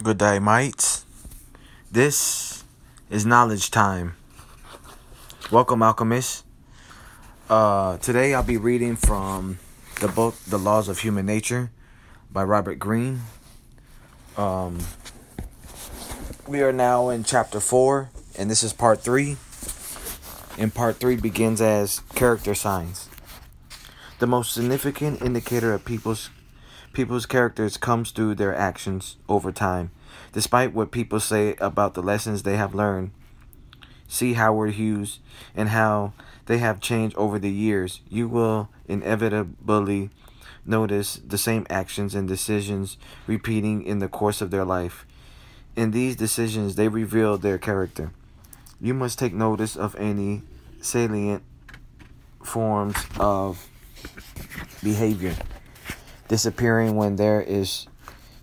Good day, mates. This is knowledge time. Welcome, alchemists. Uh, today I'll be reading from the book The Laws of Human Nature by Robert Greene. Um, we are now in chapter 4, and this is part 3. And part 3 begins as character signs. The most significant indicator of people's people's characters comes through their actions over time. Despite what people say about the lessons they have learned, see Howard Hughes and how they have changed over the years, you will inevitably notice the same actions and decisions repeating in the course of their life. In these decisions, they reveal their character. You must take notice of any salient forms of behavior disappearing when there is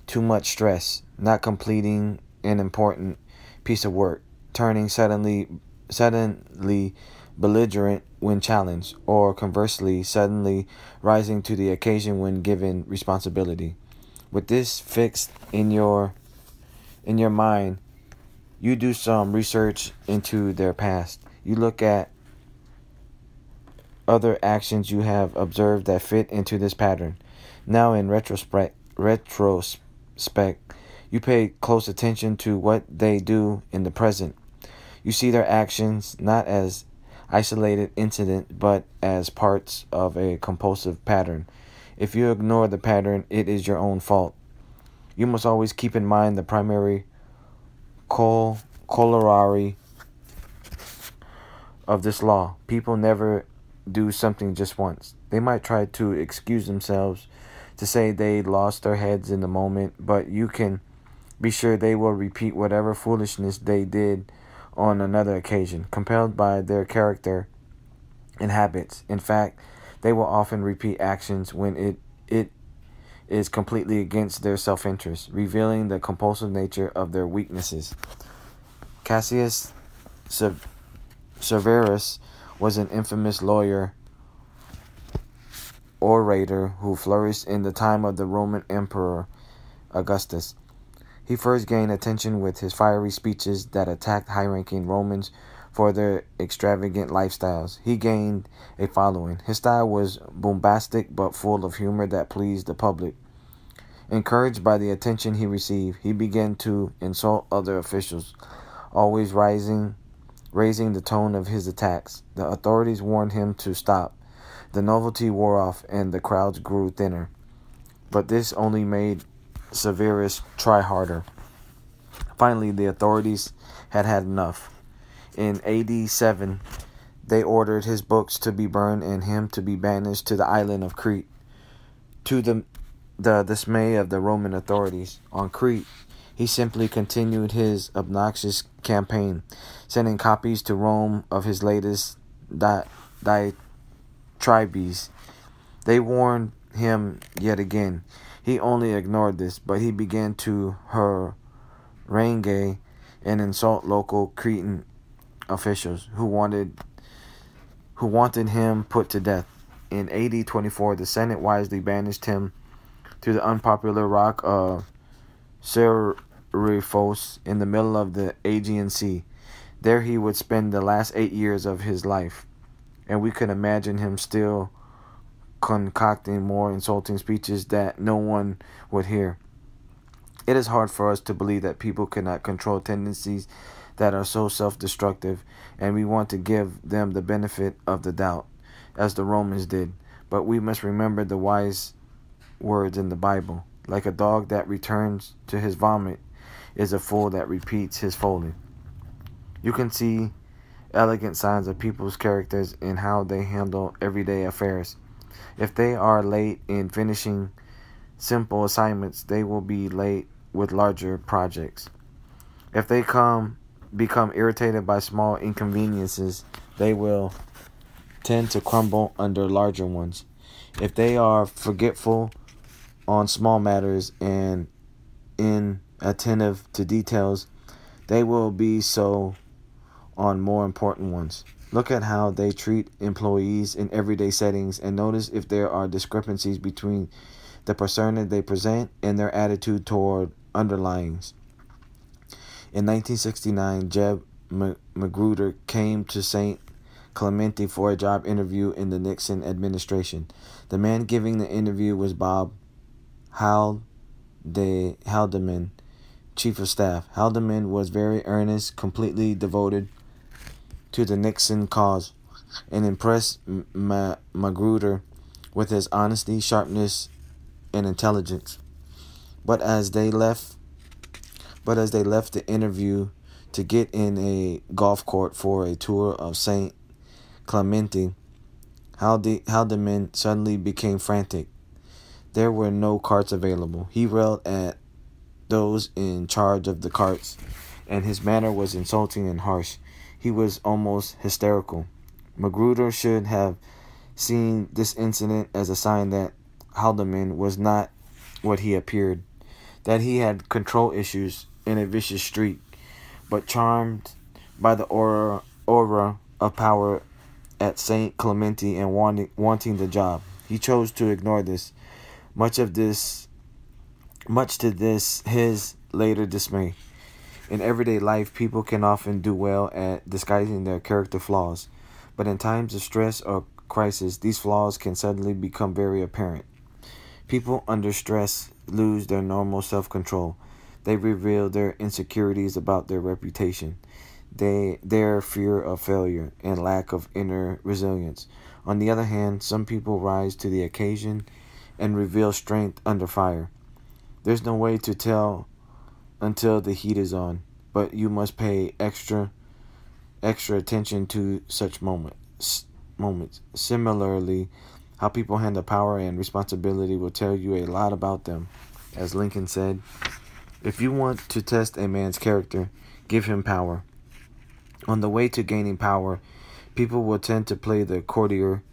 too much stress, not completing an important piece of work, turning suddenly suddenly belligerent when challenged, or conversely suddenly rising to the occasion when given responsibility. With this fixed in your in your mind, you do some research into their past. You look at other actions you have observed that fit into this pattern. Now, in retrospect, retrospect, you pay close attention to what they do in the present. You see their actions not as isolated incident, but as parts of a compulsive pattern. If you ignore the pattern, it is your own fault. You must always keep in mind the primary col- corollary of this law. People never do something just once. They might try to excuse themselves to say they lost their heads in the moment, but you can be sure they will repeat whatever foolishness they did on another occasion, compelled by their character and habits. In fact, they will often repeat actions when it it is completely against their self-interest, revealing the compulsive nature of their weaknesses. Cassius Severus was an infamous lawyer orator who flourished in the time of the Roman Emperor Augustus. He first gained attention with his fiery speeches that attacked high ranking Romans for their extravagant lifestyles. He gained a following. His style was bombastic but full of humor that pleased the public. Encouraged by the attention he received, he began to insult other officials, always rising raising the tone of his attacks. The authorities warned him to stop. The novelty wore off and the crowds grew thinner. But this only made Severus try harder. Finally, the authorities had had enough. In AD 7, they ordered his books to be burned and him to be banished to the island of Crete. To the, the dismay of the Roman authorities on Crete, he simply continued his obnoxious campaign, sending copies to Rome of his latest di- di- tribes. They warned him yet again. He only ignored this, but he began to harangue and insult local Cretan officials who wanted who wanted him put to death. In AD 24, the Senate wisely banished him to the unpopular rock of Seriphos in the middle of the Aegean Sea. There he would spend the last eight years of his life and we could imagine him still concocting more insulting speeches that no one would hear. It is hard for us to believe that people cannot control tendencies that are so self destructive, and we want to give them the benefit of the doubt, as the Romans did. But we must remember the wise words in the Bible like a dog that returns to his vomit is a fool that repeats his folly. You can see elegant signs of people's characters and how they handle everyday affairs. If they are late in finishing simple assignments, they will be late with larger projects. If they come become irritated by small inconveniences, they will tend to crumble under larger ones. If they are forgetful on small matters and inattentive to details, they will be so on more important ones. Look at how they treat employees in everyday settings and notice if there are discrepancies between the persona they present and their attitude toward underlyings. In 1969, Jeb Magruder came to St. Clemente for a job interview in the Nixon administration. The man giving the interview was Bob Halde Haldeman, chief of staff. Haldeman was very earnest, completely devoted to the Nixon cause, and impressed Ma Magruder with his honesty, sharpness, and intelligence. But as they left, but as they left the interview to get in a golf court for a tour of Saint Clemente, Haldeman suddenly became frantic. There were no carts available. He railed at those in charge of the carts, and his manner was insulting and harsh. He was almost hysterical. Magruder should have seen this incident as a sign that Haldeman was not what he appeared, that he had control issues in a vicious streak, but charmed by the aura, aura of power at St. Clemente and wanting, wanting the job. He chose to ignore this. Much of this, much to this, his later dismay. In everyday life, people can often do well at disguising their character flaws, but in times of stress or crisis, these flaws can suddenly become very apparent. People under stress lose their normal self control. They reveal their insecurities about their reputation, they, their fear of failure, and lack of inner resilience. On the other hand, some people rise to the occasion and reveal strength under fire. There's no way to tell until the heat is on, but you must pay extra extra attention to such moments moments. Similarly, how people handle power and responsibility will tell you a lot about them. As Lincoln said, if you want to test a man's character, give him power. On the way to gaining power, people will tend to play the courtier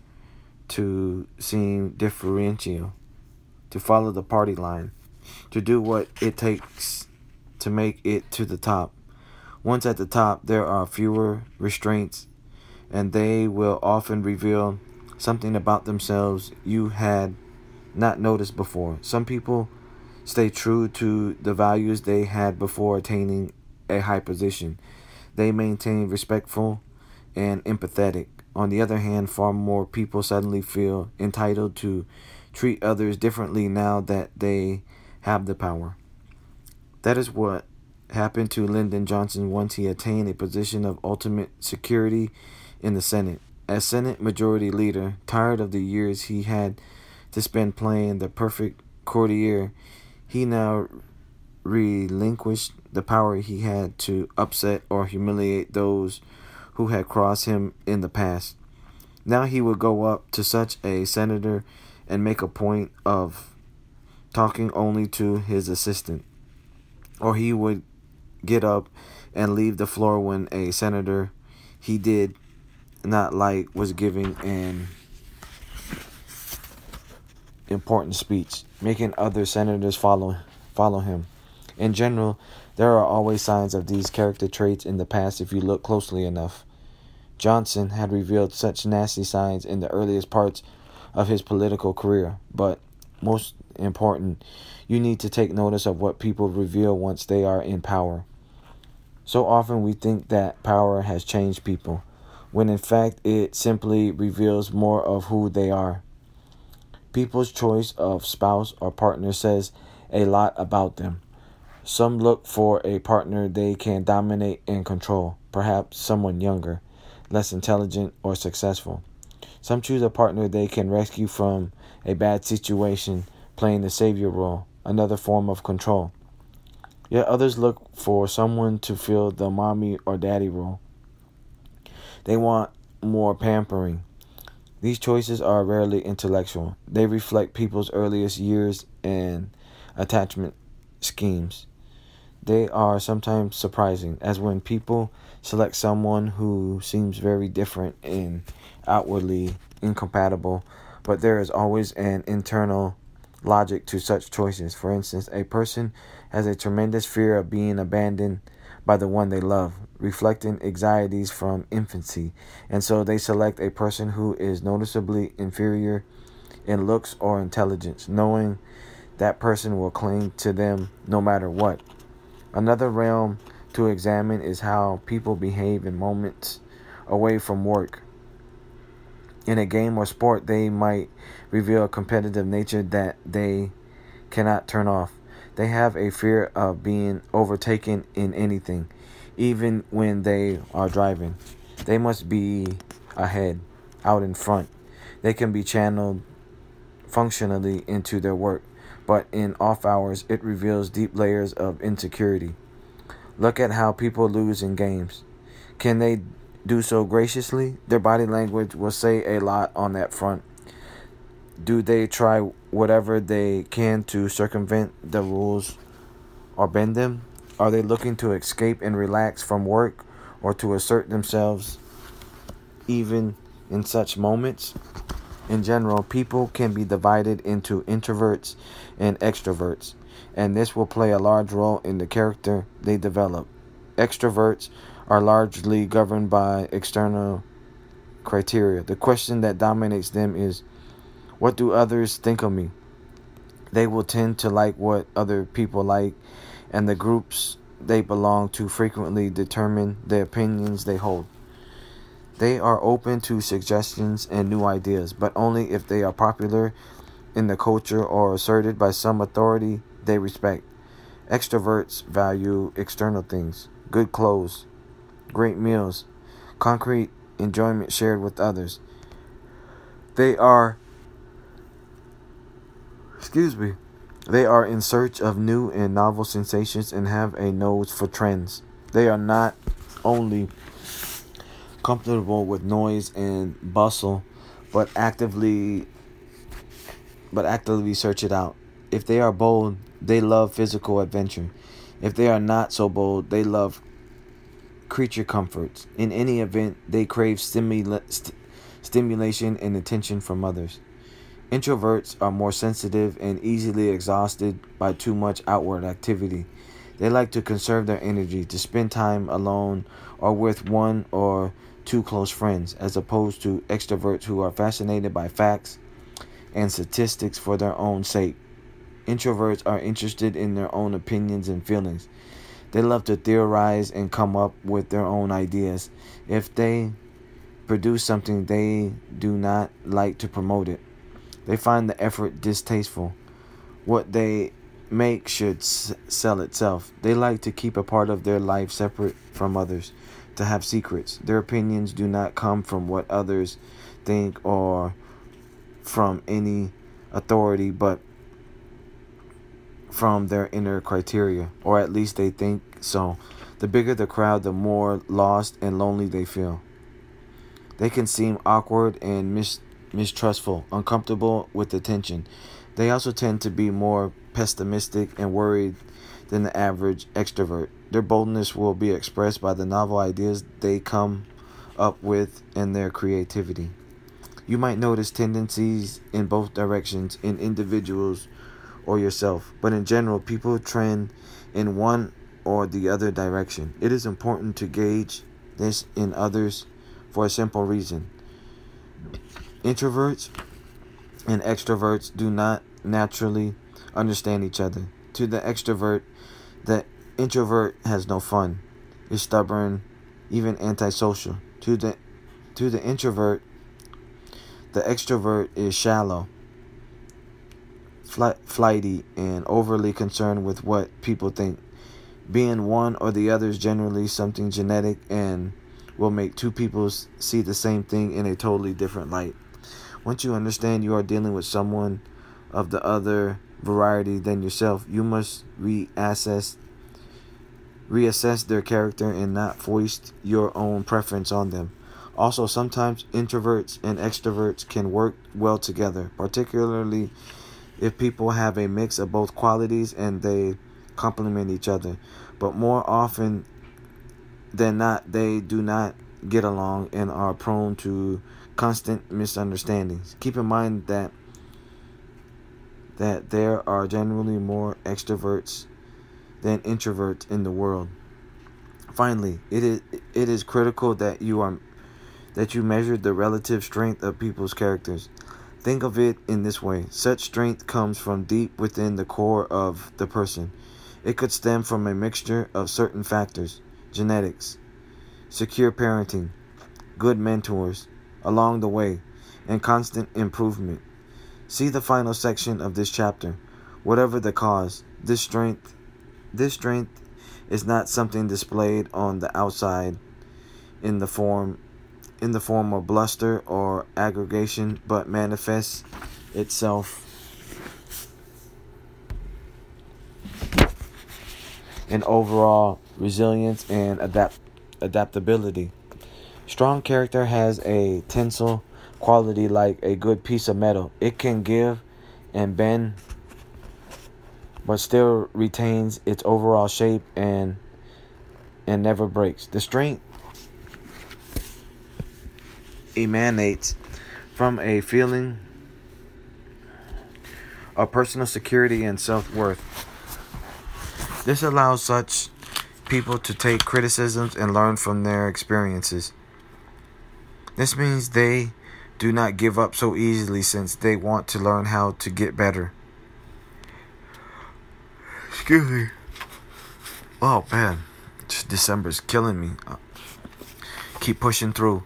to seem differential, to follow the party line, to do what it takes to make it to the top. Once at the top, there are fewer restraints and they will often reveal something about themselves you had not noticed before. Some people stay true to the values they had before attaining a high position. They maintain respectful and empathetic. On the other hand, far more people suddenly feel entitled to treat others differently now that they have the power. That is what happened to Lyndon Johnson once he attained a position of ultimate security in the Senate. As Senate Majority Leader, tired of the years he had to spend playing the perfect courtier, he now relinquished the power he had to upset or humiliate those who had crossed him in the past. Now he would go up to such a senator and make a point of talking only to his assistant. Or he would get up and leave the floor when a senator he did not like was giving an important speech, making other senators follow follow him. In general, there are always signs of these character traits in the past if you look closely enough. Johnson had revealed such nasty signs in the earliest parts of his political career, but most important, you need to take notice of what people reveal once they are in power. So often we think that power has changed people when in fact it simply reveals more of who they are. People's choice of spouse or partner says a lot about them. Some look for a partner they can dominate and control, perhaps someone younger, less intelligent, or successful. Some choose a partner they can rescue from a bad situation, playing the savior role, another form of control. Yet others look for someone to fill the mommy or daddy role, they want more pampering. These choices are rarely intellectual. They reflect people's earliest years and attachment schemes. They are sometimes surprising, as when people select someone who seems very different and outwardly incompatible, but there is always an internal logic to such choices. For instance, a person has a tremendous fear of being abandoned by the one they love, reflecting anxieties from infancy, and so they select a person who is noticeably inferior in looks or intelligence, knowing that person will cling to them no matter what. Another realm to examine is how people behave in moments away from work. In a game or sport, they might reveal a competitive nature that they cannot turn off. They have a fear of being overtaken in anything, even when they are driving. They must be ahead, out in front. They can be channeled functionally into their work, but in off hours, it reveals deep layers of insecurity. Look at how people lose in games. Can they do so graciously? Their body language will say a lot on that front. Do they try whatever they can to circumvent the rules or bend them? Are they looking to escape and relax from work or to assert themselves even in such moments? In general, people can be divided into introverts and extroverts, and this will play a large role in the character they develop. Extroverts are largely governed by external criteria. The question that dominates them is what do others think of me? They will tend to like what other people like, and the groups they belong to frequently determine the opinions they hold. They are open to suggestions and new ideas, but only if they are popular in the culture or asserted by some authority they respect. Extroverts value external things, good clothes, great meals, concrete enjoyment shared with others. They are excuse me, they are in search of new and novel sensations and have a nose for trends. They are not only comfortable with noise and bustle, but actively but actively search it out. If they are bold, they love physical adventure. If they are not so bold, they love creature comforts. In any event, they crave stimula- st- stimulation and attention from others. Introverts are more sensitive and easily exhausted by too much outward activity. They like to conserve their energy to spend time alone or with one or two close friends, as opposed to extroverts who are fascinated by facts and statistics for their own sake. Introverts are interested in their own opinions and feelings. They love to theorize and come up with their own ideas. If they produce something, they do not like to promote it. They find the effort distasteful. What they make should sell itself. They like to keep a part of their life separate from others, to have secrets. Their opinions do not come from what others think or from any authority, but from their inner criteria, or at least they think so. The bigger the crowd, the more lost and lonely they feel. They can seem awkward and mis- mistrustful, uncomfortable with attention. They also tend to be more pessimistic and worried than the average extrovert. Their boldness will be expressed by the novel ideas they come up with and their creativity. You might notice tendencies in both directions in individuals or yourself, but in general, people trend in one or the other direction. It is important to gauge this in others for a simple reason. Introverts and extroverts do not naturally understand each other. To the extrovert, the introvert has no fun, is stubborn, even antisocial. To the to the introvert, the extrovert is shallow, flight, flighty, and overly concerned with what people think. Being one or the other is generally something genetic and will make two people see the same thing in a totally different light. Once you understand you are dealing with someone of the other variety than yourself, you must reassess reassess their character and not foist your own preference on them. Also, sometimes introverts and extroverts can work well together, particularly if people have a mix of both qualities and they complement each other. But more often than not, they do not get along and are prone to constant misunderstandings. Keep in mind that that there are generally more extroverts than introverts in the world. Finally, it is it is critical that you are that you measure the relative strength of people's characters. Think of it in this way. Such strength comes from deep within the core of the person. It could stem from a mixture of certain factors genetics, secure parenting, good mentors along the way, and constant improvement. See the final section of this chapter. Whatever the cause, this strength this strength is not something displayed on the outside in the form in the form of bluster or aggregation, but manifests itself in overall resilience and adapt adaptability. Strong character has a tensile quality like a good piece of metal. It can give and bend but still retains its overall shape and and never breaks. The strength emanates from a feeling of personal security and self worth. This allows such people to take criticisms and learn from their experiences. This means they do not give up so easily since they want to learn how to get better. Excuse me. Oh man, December's killing me. Uh, keep pushing through.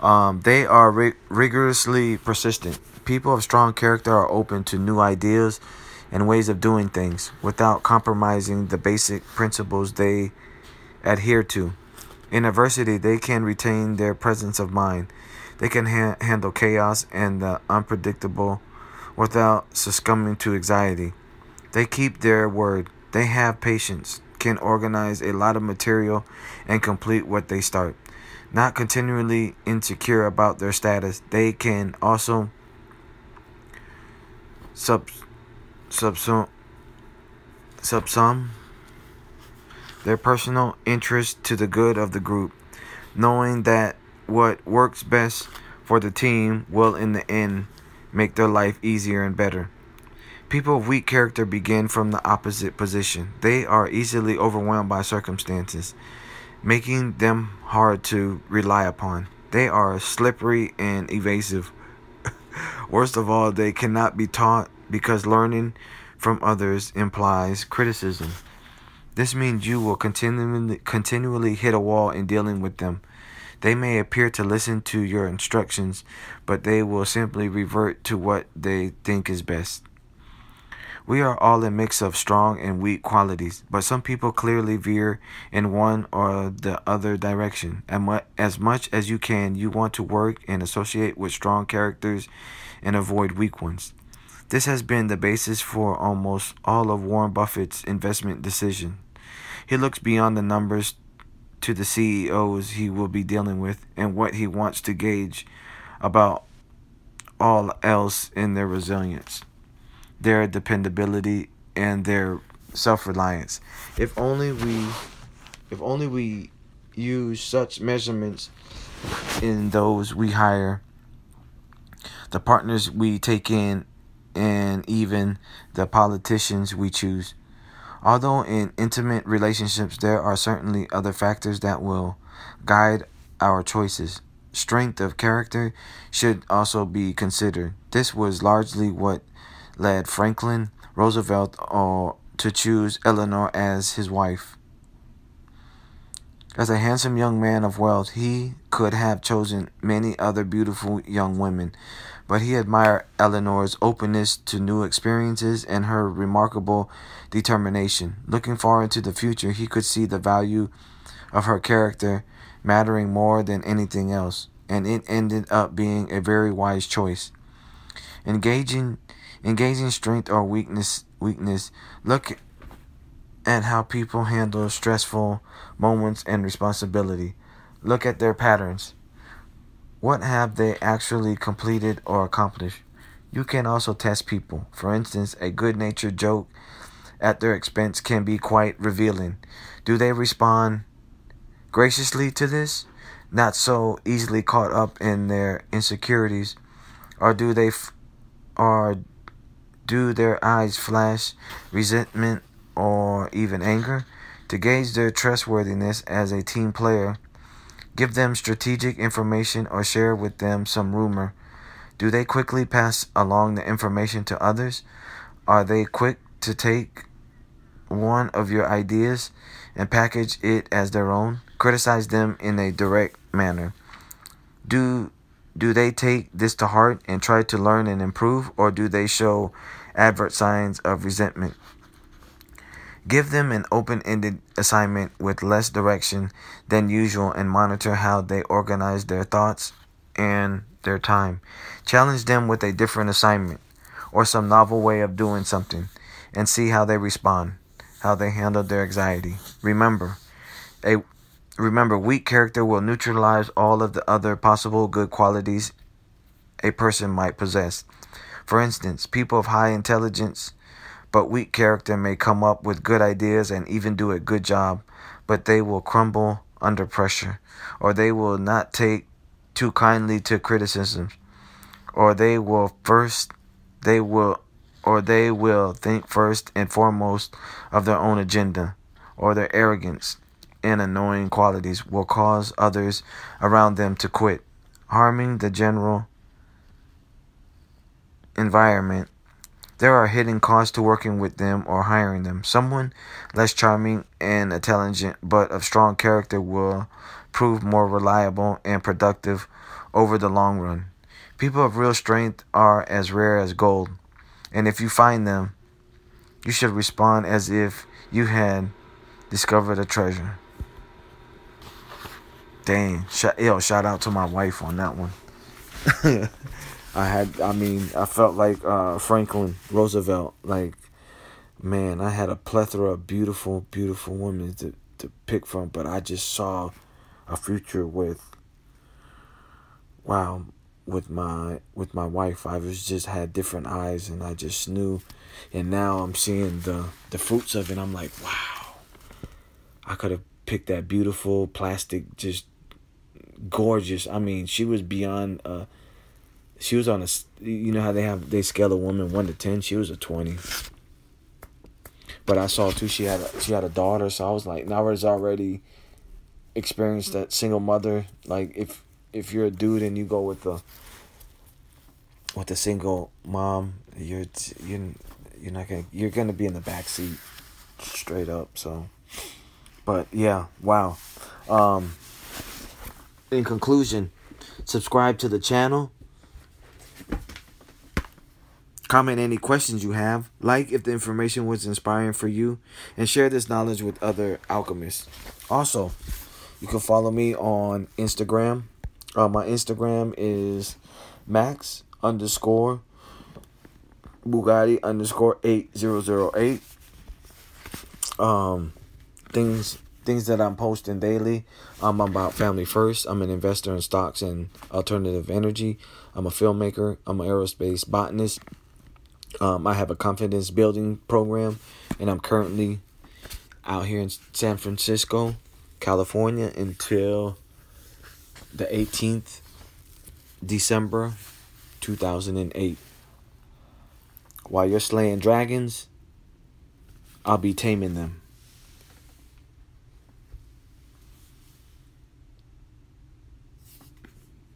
Um, they are rig- rigorously persistent. People of strong character are open to new ideas and ways of doing things without compromising the basic principles they adhere to. In adversity, they can retain their presence of mind. They can ha- handle chaos and the unpredictable without succumbing to anxiety. They keep their word. They have patience, can organize a lot of material, and complete what they start not continually insecure about their status, they can also sub subsum subsum their personal interest to the good of the group, knowing that what works best for the team will in the end make their life easier and better. People of weak character begin from the opposite position. They are easily overwhelmed by circumstances making them hard to rely upon. They are slippery and evasive. Worst of all, they cannot be taught because learning from others implies criticism. This means you will continually continually hit a wall in dealing with them. They may appear to listen to your instructions, but they will simply revert to what they think is best. We are all a mix of strong and weak qualities, but some people clearly veer in one or the other direction. And as much as you can, you want to work and associate with strong characters and avoid weak ones. This has been the basis for almost all of Warren Buffett's investment decision. He looks beyond the numbers to the CEOs he will be dealing with and what he wants to gauge about all else in their resilience their dependability and their self-reliance. If only we if only we use such measurements in those we hire, the partners we take in, and even the politicians we choose. Although in intimate relationships there are certainly other factors that will guide our choices. Strength of character should also be considered. This was largely what led Franklin Roosevelt uh, to choose Eleanor as his wife. As a handsome young man of wealth, he could have chosen many other beautiful young women, but he admired Eleanor's openness to new experiences and her remarkable determination. Looking far into the future, he could see the value of her character mattering more than anything else, and it ended up being a very wise choice. Engaging Engaging strength or weakness weakness. Look at how people handle stressful moments and responsibility. Look at their patterns. What have they actually completed or accomplished? You can also test people. For instance, a good natured joke at their expense can be quite revealing. Do they respond graciously to this? Not so easily caught up in their insecurities? Or do they, or do their eyes flash resentment or even anger? To gauge their trustworthiness as a team player, give them strategic information or share with them some rumor. Do they quickly pass along the information to others? Are they quick to take one of your ideas and package it as their own? Criticize them in a direct manner. Do do they take this to heart and try to learn and improve or do they show advert signs of resentment? Give them an open-ended assignment with less direction than usual and monitor how they organize their thoughts and their time. Challenge them with a different assignment or some novel way of doing something and see how they respond, how they handle their anxiety. Remember, a remember weak character will neutralize all of the other possible good qualities a person might possess. For instance, people of high intelligence but weak character may come up with good ideas and even do a good job, but they will crumble under pressure, or they will not take too kindly to criticism, or they will first they will or they will think first and foremost of their own agenda, or their arrogance and annoying qualities will cause others around them to quit, harming the general environment. There are hidden costs to working with them or hiring them. Someone less charming and intelligent but of strong character will prove more reliable and productive over the long run. People of real strength are as rare as gold, and if you find them, you should respond as if you had discovered a treasure. Dang, yo, shout out to my wife on that one. I had, I mean, I felt like uh, Franklin Roosevelt. Like, man, I had a plethora of beautiful, beautiful women to, to pick from, but I just saw a future with, wow, with my with my wife. I was just had different eyes, and I just knew. And now I'm seeing the the fruits of it. I'm like, wow, I could have picked that beautiful plastic, just gorgeous. I mean, she was beyond. Uh, she was on a. You know how they have they scale a woman one to ten. She was a twenty. But I saw too. She had a, she had a daughter, so I was like, Nara's already experienced that single mother. Like if if you're a dude and you go with the with a single mom, you're you're you're not gonna you're gonna be in the back seat, straight up. So, but yeah, wow. Um, in conclusion, subscribe to the channel. Comment any questions you have, like if the information was inspiring for you, and share this knowledge with other alchemists. Also, you can follow me on Instagram. Uh, my Instagram is Max underscore Bugatti underscore eight zero zero eight. Um, things things that I'm posting daily. I'm about family first. I'm an investor in stocks and alternative energy. I'm a filmmaker. I'm an aerospace botanist. Um, I have a confidence building program, and I'm currently out here in San Francisco, California, until the 18th December 2008. While you're slaying dragons, I'll be taming them.